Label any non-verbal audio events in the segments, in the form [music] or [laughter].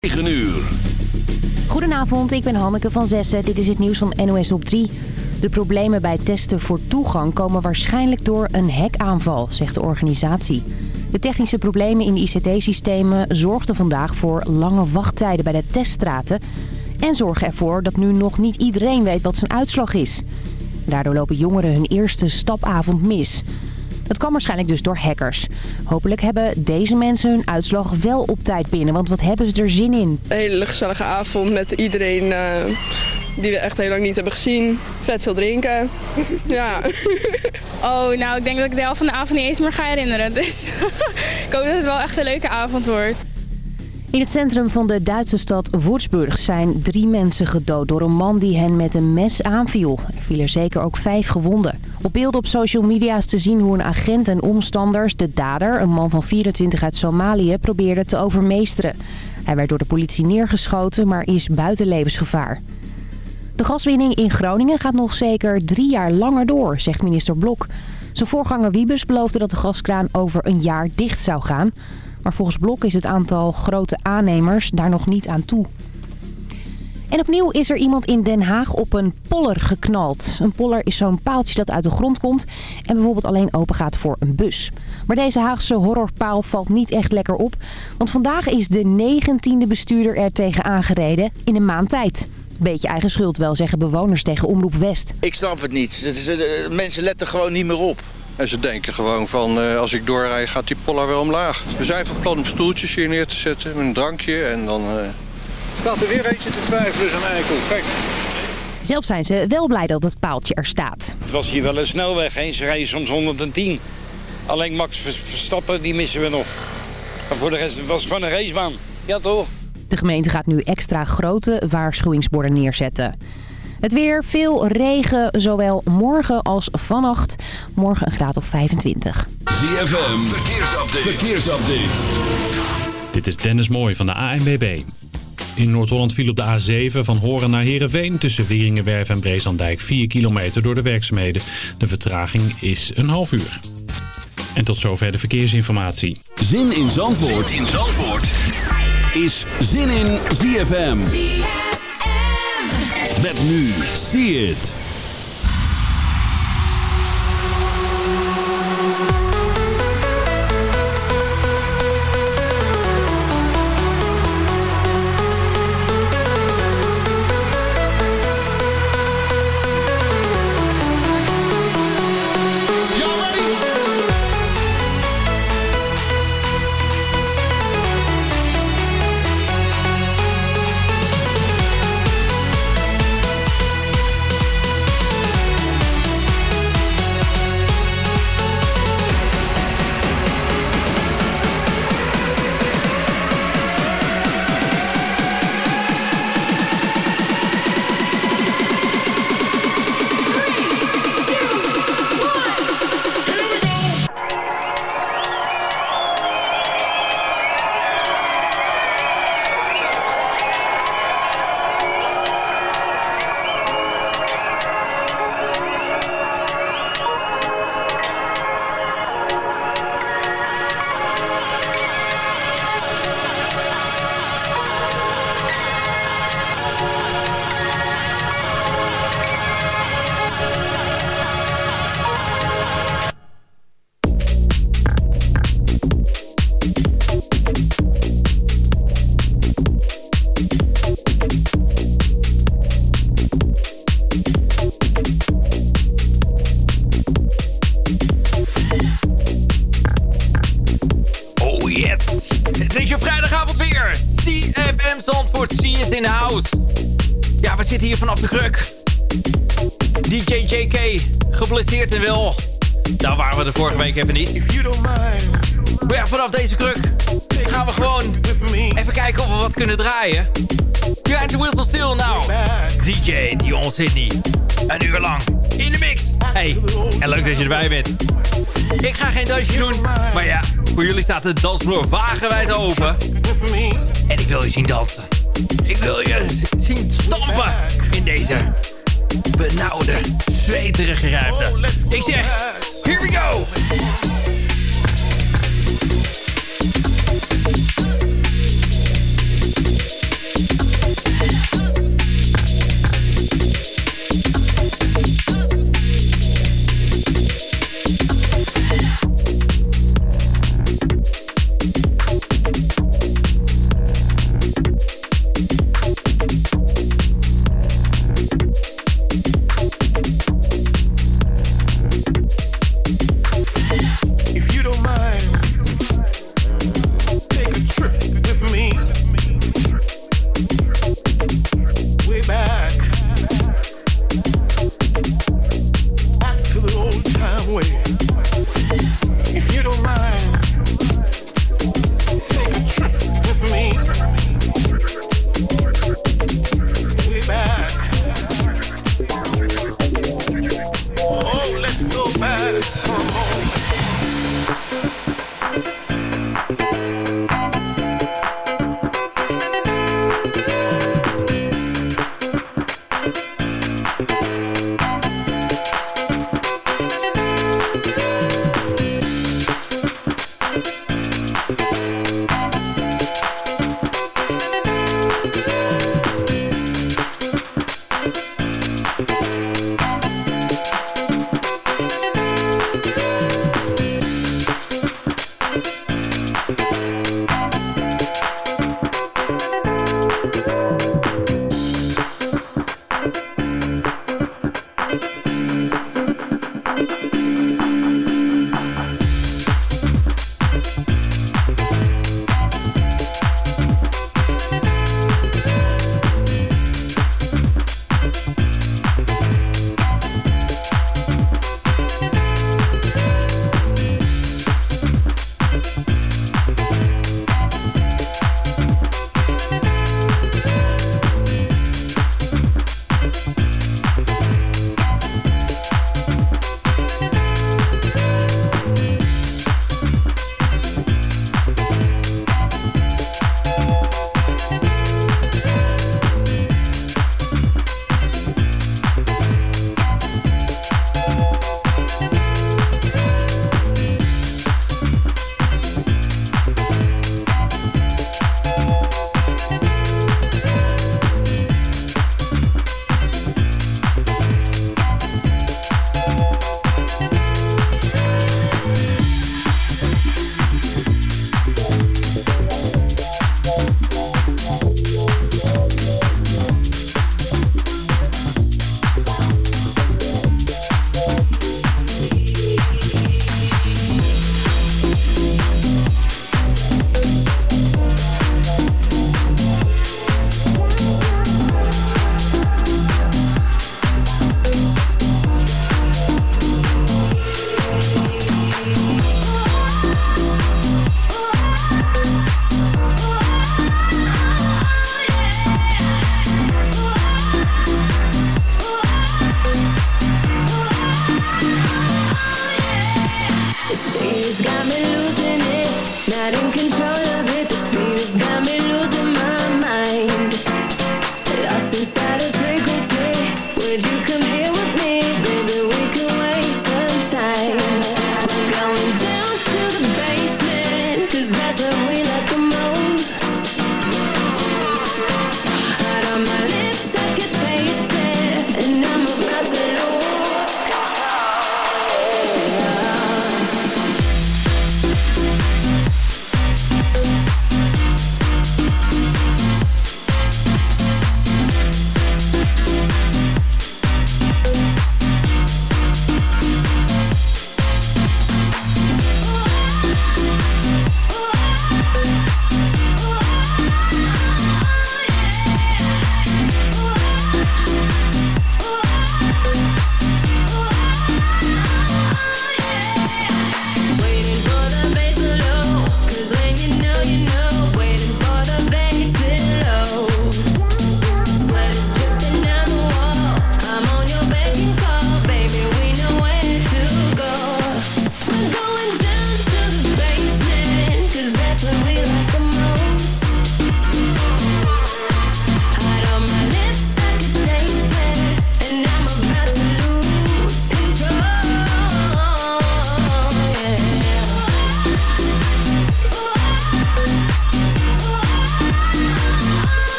9 uur. Goedenavond, ik ben Hanneke van Zessen. Dit is het nieuws van NOS op 3. De problemen bij testen voor toegang komen waarschijnlijk door een hackaanval, zegt de organisatie. De technische problemen in de ICT-systemen zorgden vandaag voor lange wachttijden bij de teststraten... en zorgen ervoor dat nu nog niet iedereen weet wat zijn uitslag is. Daardoor lopen jongeren hun eerste stapavond mis... Dat kwam waarschijnlijk dus door hackers. Hopelijk hebben deze mensen hun uitslag wel op tijd binnen, want wat hebben ze er zin in? Een hele gezellige avond met iedereen eh, die we echt heel lang niet hebben gezien. Vet veel drinken. [laughs] ja. Oh, nou, ik denk dat ik de helft van de avond niet eens meer ga herinneren. Dus [laughs] ik hoop dat het wel echt een leuke avond wordt. In het centrum van de Duitse stad Würzburg zijn drie mensen gedood door een man die hen met een mes aanviel. Er vielen zeker ook vijf gewonden. Op beelden op social media is te zien hoe een agent en omstanders de dader, een man van 24 uit Somalië, probeerden te overmeesteren. Hij werd door de politie neergeschoten, maar is buiten levensgevaar. De gaswinning in Groningen gaat nog zeker drie jaar langer door, zegt minister Blok. Zijn voorganger Wiebes beloofde dat de gaskraan over een jaar dicht zou gaan. Maar volgens Blok is het aantal grote aannemers daar nog niet aan toe. En opnieuw is er iemand in Den Haag op een poller geknald. Een poller is zo'n paaltje dat uit de grond komt en bijvoorbeeld alleen open gaat voor een bus. Maar deze Haagse horrorpaal valt niet echt lekker op. Want vandaag is de negentiende bestuurder er tegen aangereden in een maand tijd. Beetje eigen schuld wel, zeggen bewoners tegen Omroep West. Ik snap het niet. Mensen letten gewoon niet meer op. En ze denken gewoon van, uh, als ik doorrij gaat die poller wel omlaag. We zijn van plan om stoeltjes hier neer te zetten met een drankje en dan... Uh... Staat er weer eentje te twijfelen, zo'n eikel. Kijk. Zelf zijn ze wel blij dat het paaltje er staat. Het was hier wel een snelweg heen. Ze rijden soms 110. Alleen Max Verstappen, die missen we nog. Maar voor de rest het was het gewoon een racebaan. Ja toch? De gemeente gaat nu extra grote waarschuwingsborden neerzetten. Het weer, veel regen, zowel morgen als vannacht. Morgen een graad of 25. ZFM, verkeersupdate. verkeersupdate. Dit is Dennis Mooij van de ANWB. In Noord-Holland viel op de A7 van Horen naar Heerenveen... tussen Wieringenwerf en Breeslanddijk 4 kilometer door de werkzaamheden. De vertraging is een half uur. En tot zover de verkeersinformatie. Zin in Zandvoort, zin in Zandvoort. is Zin in ZFM. Met nu, see it. Maar ja, voor jullie staat de dansvloer wagenwijd open. En ik wil je zien dansen. Ik wil je zien stampen in deze benauwde, zweterige ruimte. Ik zeg, here we go! away.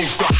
gon' stop.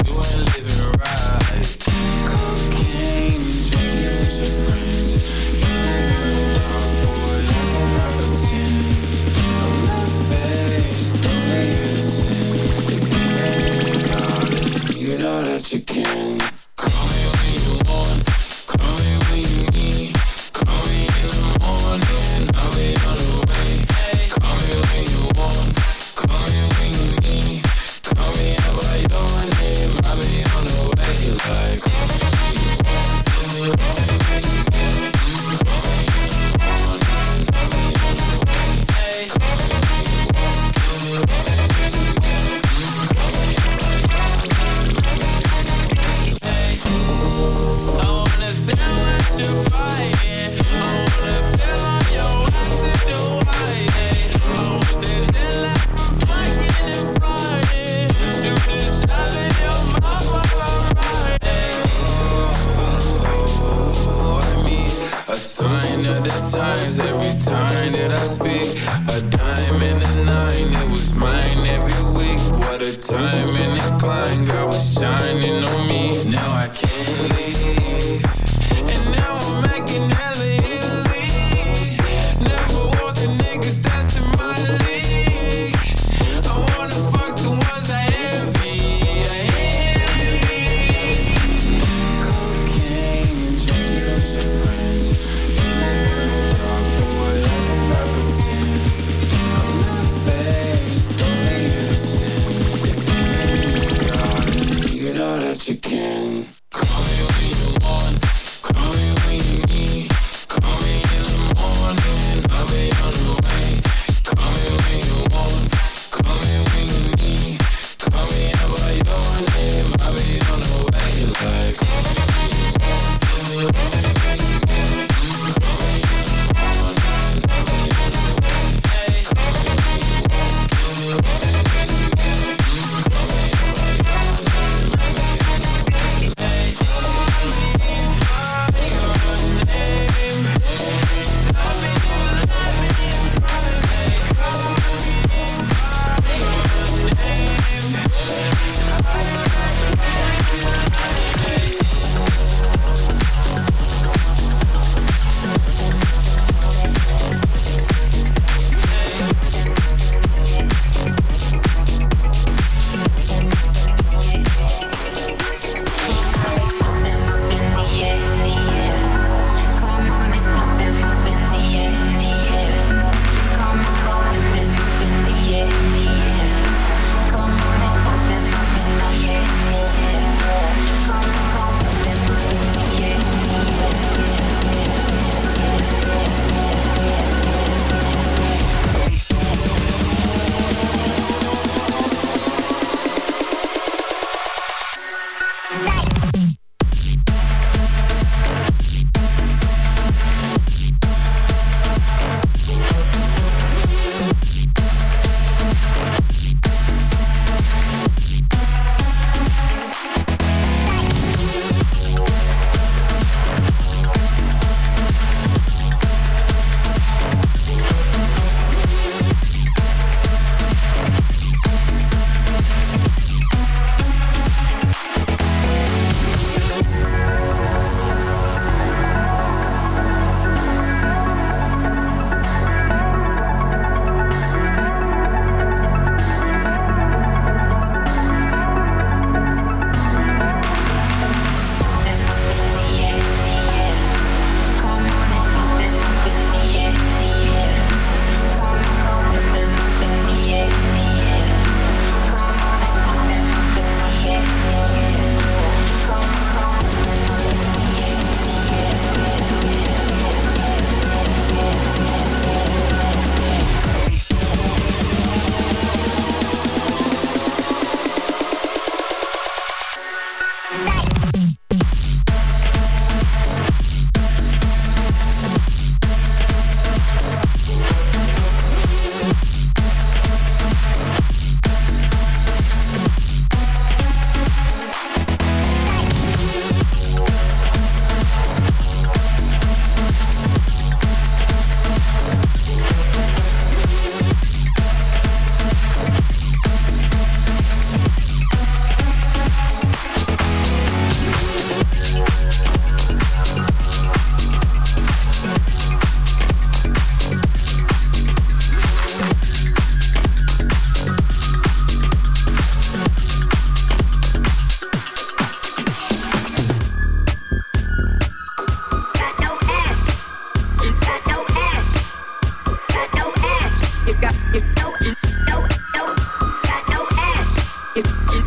it, it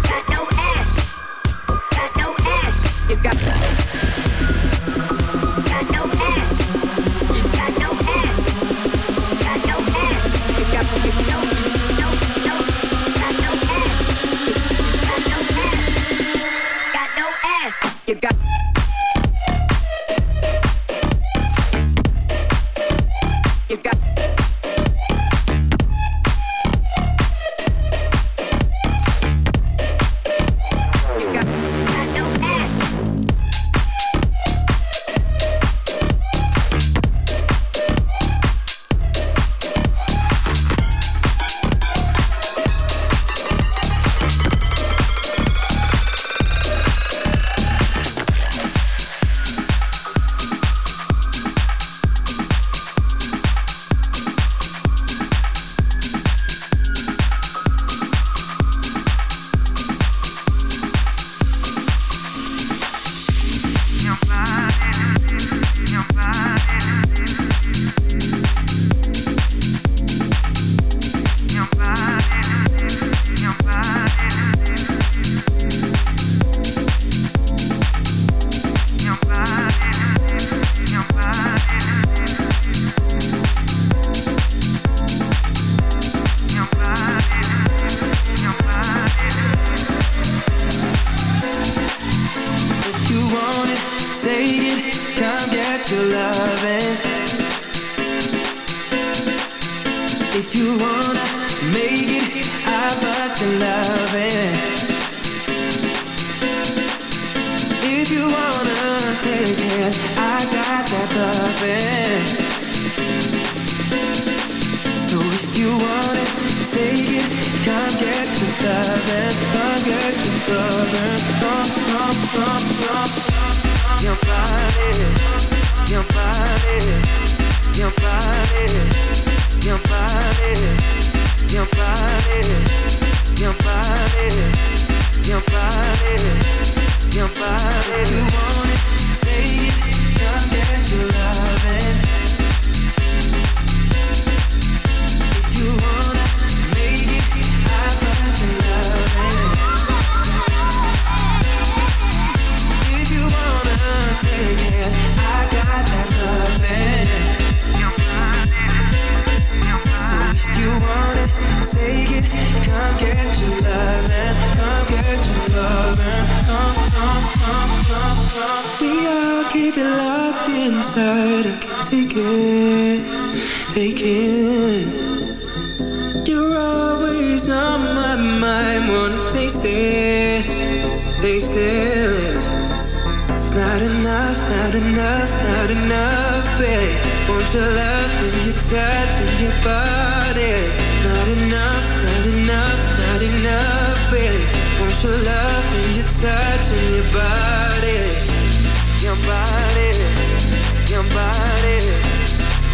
your body, your body, your body, your body, your body, your body, your body, your body. You want it, take it, come get your love. Come get your loving, come get your loving, come, come, come, come, come. We all keep it locked inside. I can take it, take it. You're always on my mind. Wanna taste it, taste it. It's not enough, not enough, not enough, babe. Won't you love when you touch and your body? Not enough. Won't you love and your touch and your body. Your body. Your body.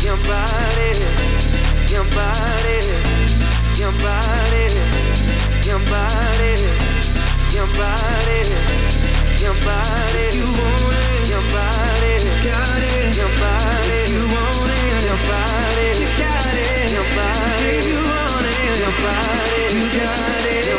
Your body. Your body. Your body. Your body. Your body. Your body. You want it. Your body. Got it. Your body. You want it. Your body. You got it. Your body. You want it. Your body. You got it.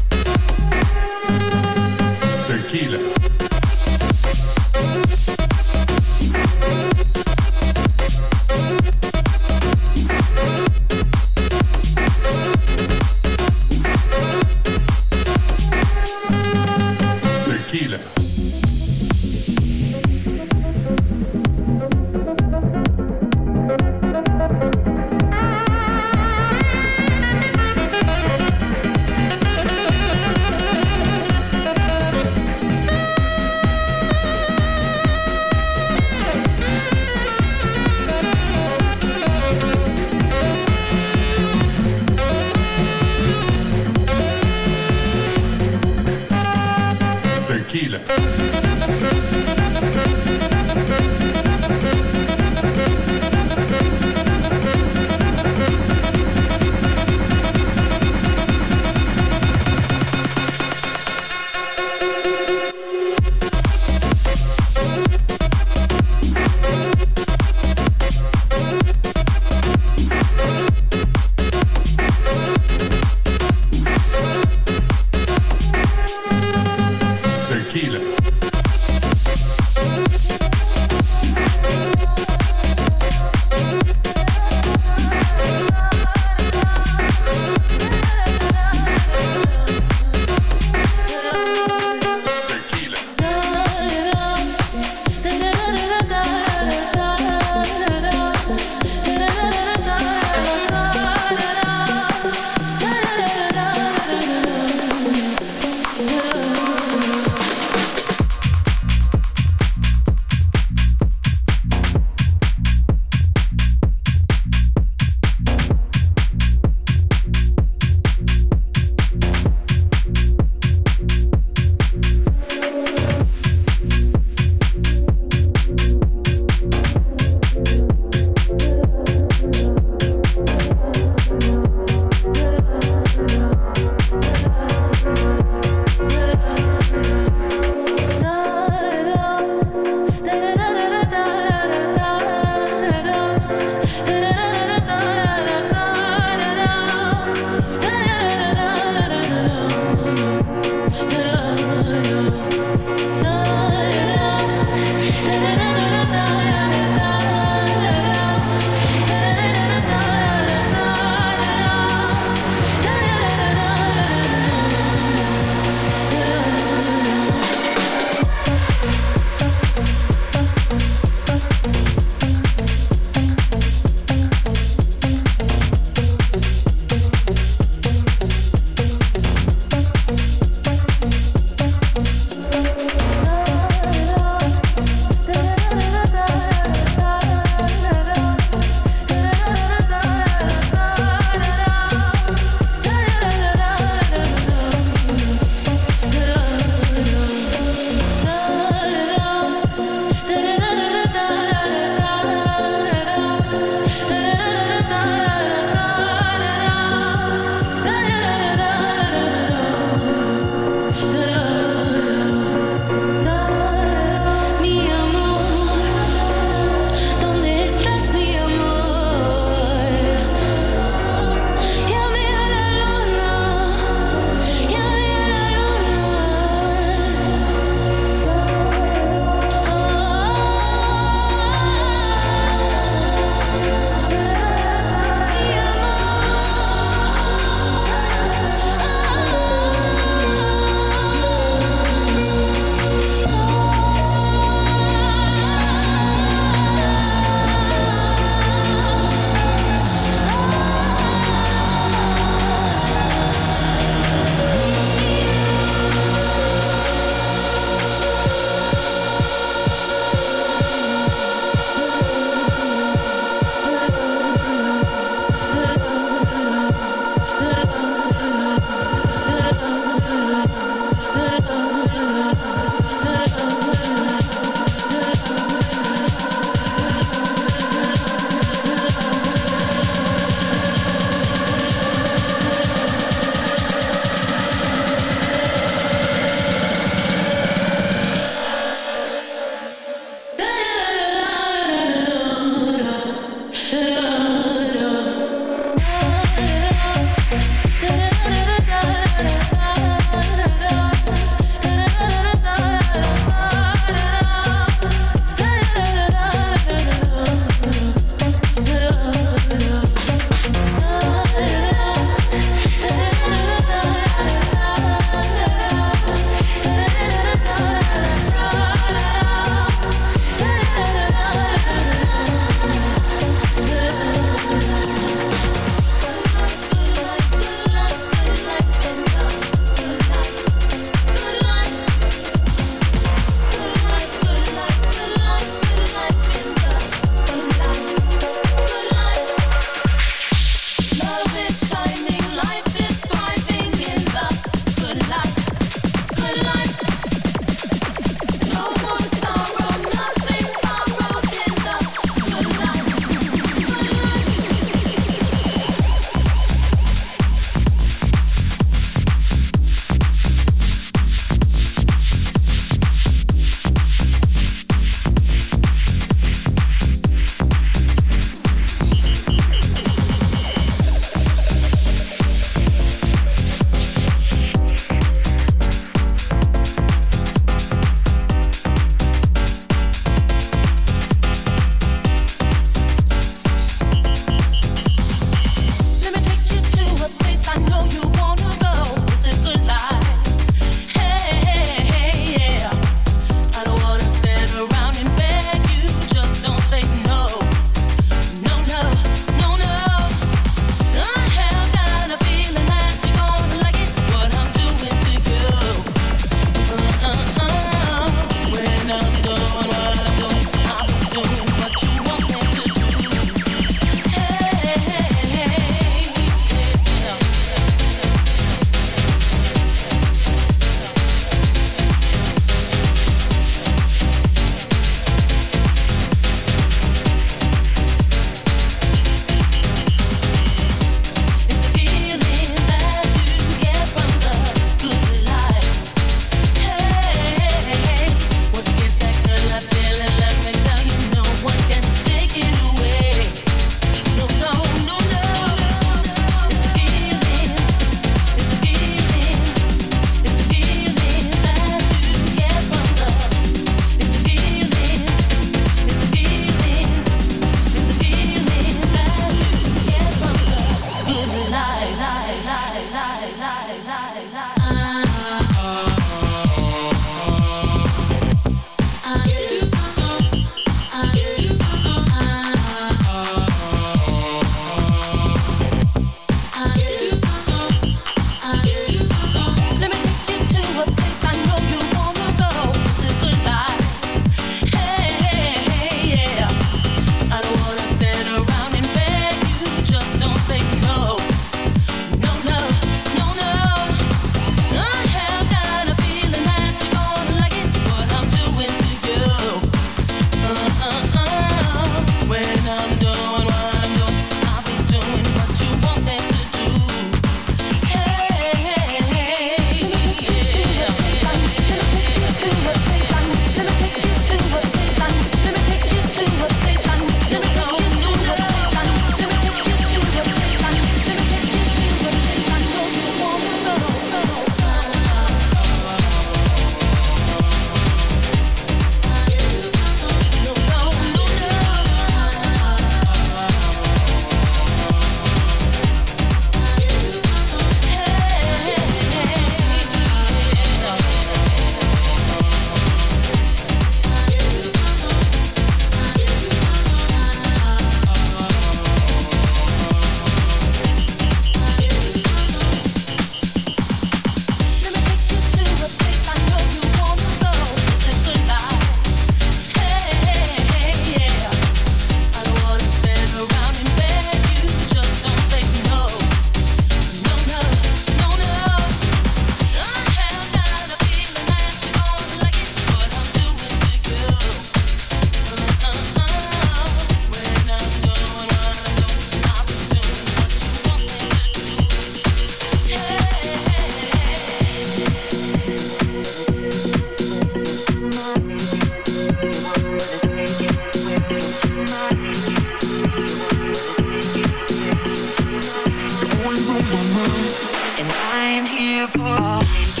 always on my mind, and I'm here for all.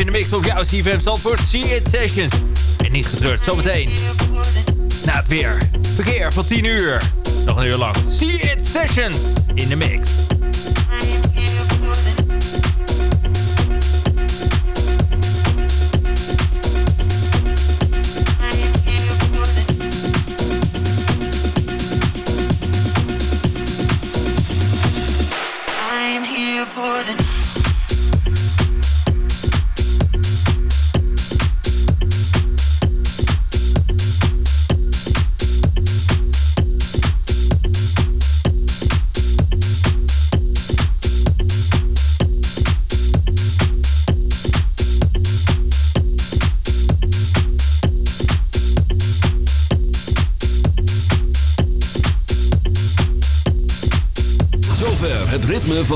In de mix op jouw CFM Zandvoort See It Sessions. En niet getreurd, zometeen. Na het weer. Verkeer van 10 uur. Nog een uur lang. See It Sessions in de mix.